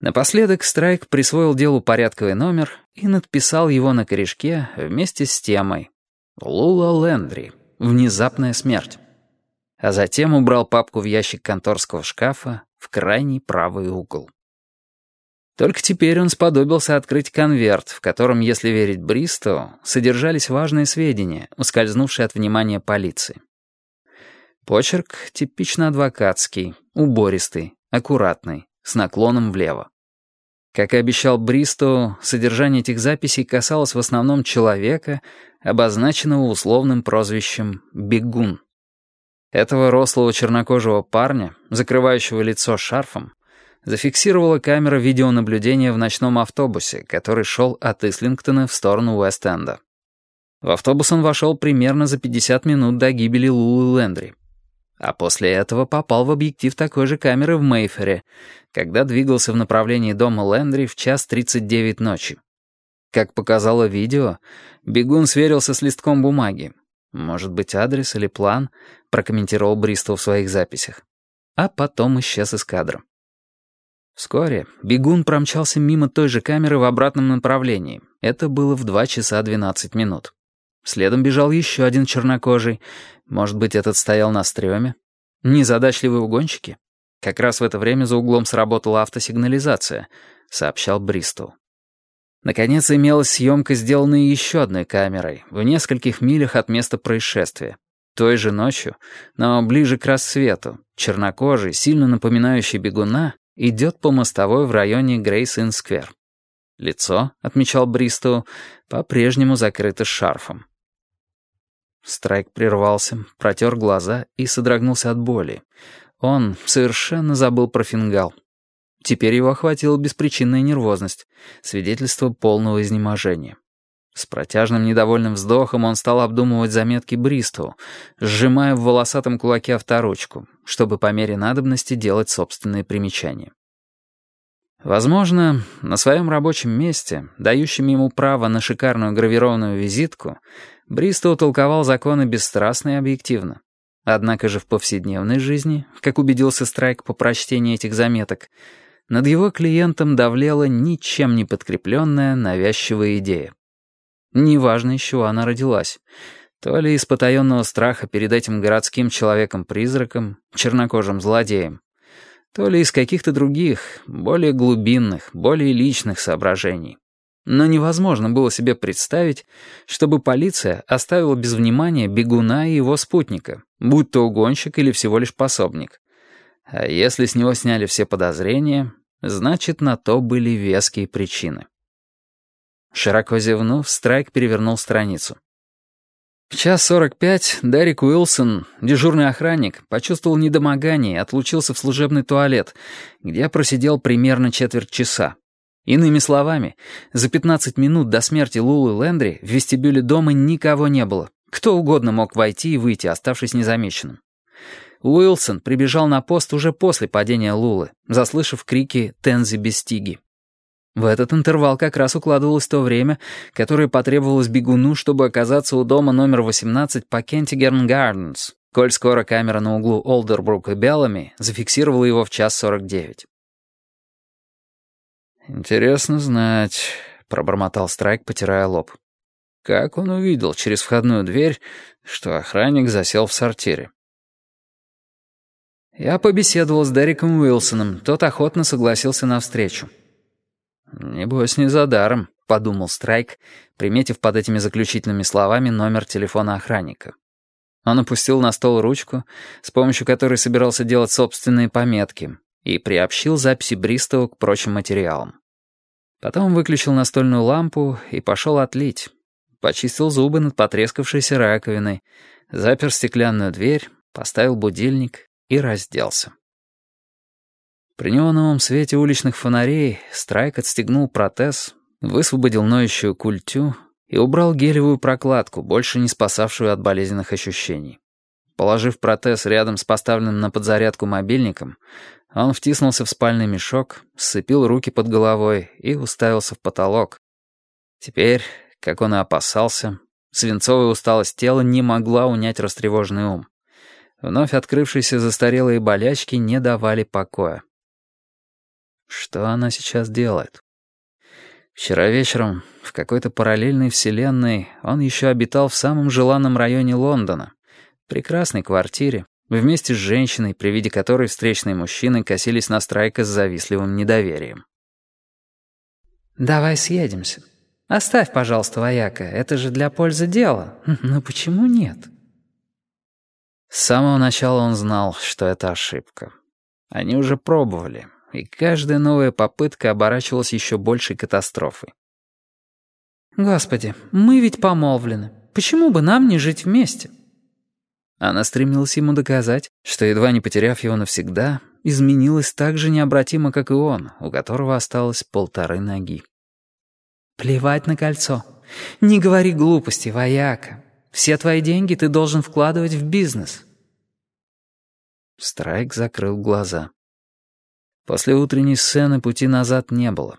Напоследок Страйк присвоил делу порядковый номер и надписал его на корешке вместе с темой «Лула Лендри. Внезапная смерть». А затем убрал папку в ящик конторского шкафа в крайний правый угол. Только теперь он сподобился открыть конверт, в котором, если верить Бристоу, содержались важные сведения, ускользнувшие от внимания полиции. Почерк типично адвокатский, убористый, аккуратный, с наклоном влево. Как и обещал Бристоу, содержание этих записей касалось в основном человека, обозначенного условным прозвищем «бегун». Этого рослого чернокожего парня, закрывающего лицо шарфом, зафиксировала камера видеонаблюдения в ночном автобусе, который шел от Ислингтона в сторону Уэст-Энда. В автобус он вошел примерно за 50 минут до гибели Лулы Лендри. А после этого попал в объектив такой же камеры в Мейфере, когда двигался в направлении дома Лендри в час 39 ночи. Как показало видео, бегун сверился с листком бумаги. Может быть, адрес или план, прокомментировал Бристол в своих записях. А потом исчез из кадра. Вскоре бегун промчался мимо той же камеры в обратном направлении. Это было в 2 часа 12 минут. Следом бежал еще один чернокожий. Может быть, этот стоял на стреме? Незадачливые угонщики? Как раз в это время за углом сработала автосигнализация, сообщал Бристоу. Наконец имелась съемка, сделанная еще одной камерой, в нескольких милях от места происшествия. Той же ночью, но ближе к рассвету, чернокожий, сильно напоминающий бегуна, идет по мостовой в районе Грейз-Инн-Сквер. Лицо, отмечал Бристоу, по-прежнему закрыто шарфом. Страйк прервался, протер глаза и содрогнулся от боли. Он совершенно забыл про фингал. Теперь его охватила беспричинная нервозность, свидетельство полного изнеможения. С протяжным недовольным вздохом он стал обдумывать заметки Бристоу, сжимая в волосатом кулаке авторучку, чтобы по мере надобности делать собственные примечания. Возможно, на своем рабочем месте, дающем ему право на шикарную гравированную визитку, Бристоу толковал законы бесстрастно и объективно. Однако же в повседневной жизни, как убедился Страйк по прочтении этих заметок, над его клиентом давлела ничем не подкрепленная навязчивая идея. Неважно, из чего она родилась. То ли из потаенного страха перед этим городским человеком-призраком, чернокожим злодеем, то ли из каких-то других, более глубинных, более личных соображений. Но невозможно было себе представить, чтобы полиция оставила без внимания бегуна и его спутника, будь то угонщик или всего лишь пособник. А если с него сняли все подозрения, значит, на то были веские причины. Широко зевнув, Страйк перевернул страницу. В час сорок пять Дарик Уилсон, дежурный охранник, почувствовал недомогание и отлучился в служебный туалет, где просидел примерно четверть часа. Иными словами, за 15 минут до смерти Лулы Лендри в вестибюле дома никого не было. Кто угодно мог войти и выйти, оставшись незамеченным. Уилсон прибежал на пост уже после падения Лулы, заслышав крики «Тензи Бестиги». В этот интервал как раз укладывалось то время, которое потребовалось бегуну, чтобы оказаться у дома номер 18 по Кентигерн Гарденс, коль скоро камера на углу Олдербрук и Беллами зафиксировала его в час сорок девять. «Интересно знать», — пробормотал Страйк, потирая лоб. «Как он увидел через входную дверь, что охранник засел в сортире?» Я побеседовал с Дереком Уилсоном, тот охотно согласился на встречу. «Небось, не за даром», — подумал Страйк, приметив под этими заключительными словами номер телефона охранника. Он опустил на стол ручку, с помощью которой собирался делать собственные пометки, и приобщил записи Бристоу к прочим материалам. Потом выключил настольную лампу и пошел отлить. Почистил зубы над потрескавшейся раковиной, запер стеклянную дверь, поставил будильник и разделся. При неоновом свете уличных фонарей Страйк отстегнул протез, высвободил ноющую культю и убрал гелевую прокладку, больше не спасавшую от болезненных ощущений. Положив протез рядом с поставленным на подзарядку мобильником, он втиснулся в спальный мешок, сцепил руки под головой и уставился в потолок. Теперь, как он и опасался, свинцовая усталость тела не могла унять растревоженный ум. Вновь открывшиеся застарелые болячки не давали покоя. Что она сейчас делает? Вчера вечером в какой-то параллельной вселенной он еще обитал в самом желанном районе Лондона, прекрасной квартире, вместе с женщиной, при виде которой встречные мужчины косились на Страйка с завистливым недоверием. «Давай съедемся. Оставь, пожалуйста, вояка, это же для пользы дела. Но почему нет?» С самого начала он знал, что это ошибка. Они уже пробовали, и каждая новая попытка оборачивалась еще большей катастрофой. «Господи, мы ведь помолвлены. Почему бы нам не жить вместе?» Она стремилась ему доказать, что, едва не потеряв его навсегда, изменилась так же необратимо, как и он, у которого осталось полторы ноги. «Плевать на кольцо. Не говори глупости, вояка. Все твои деньги ты должен вкладывать в бизнес». Страйк закрыл глаза. После утренней сцены пути назад не было.